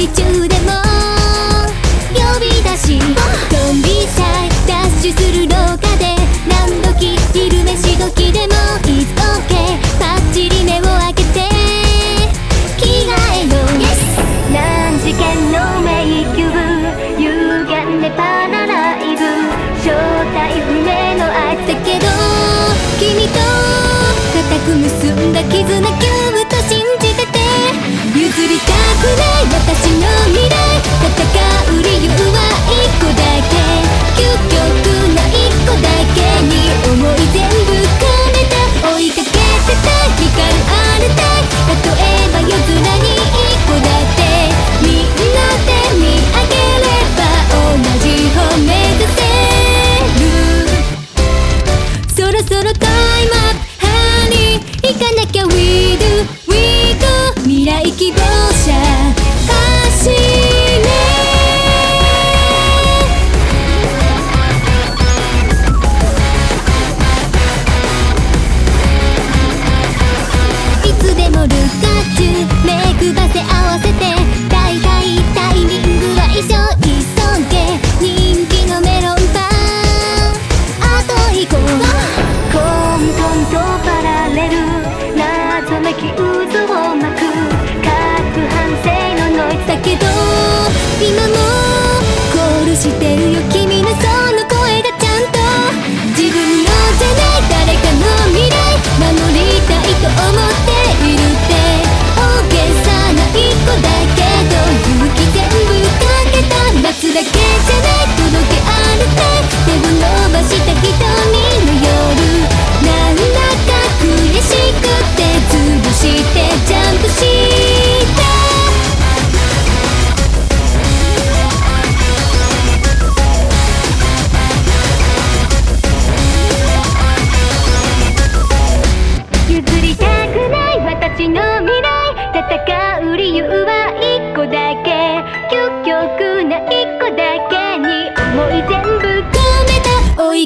り中でも呼び出しゾンビさえダッシュする廊下で何時昼飯時でも It's OK パッチリ目を開けて着替えよう、yes! 難事件の迷宮有限でパラライブ正体不明のあいつだけど君と固く結んだ絆キュンくない私の未来ど今も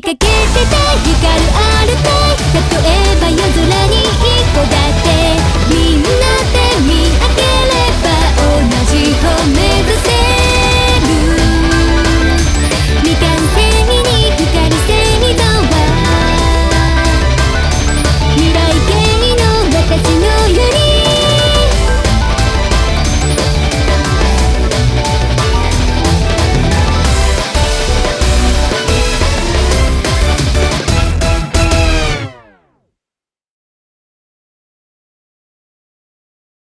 かけてて光るあるたい例えば夜空に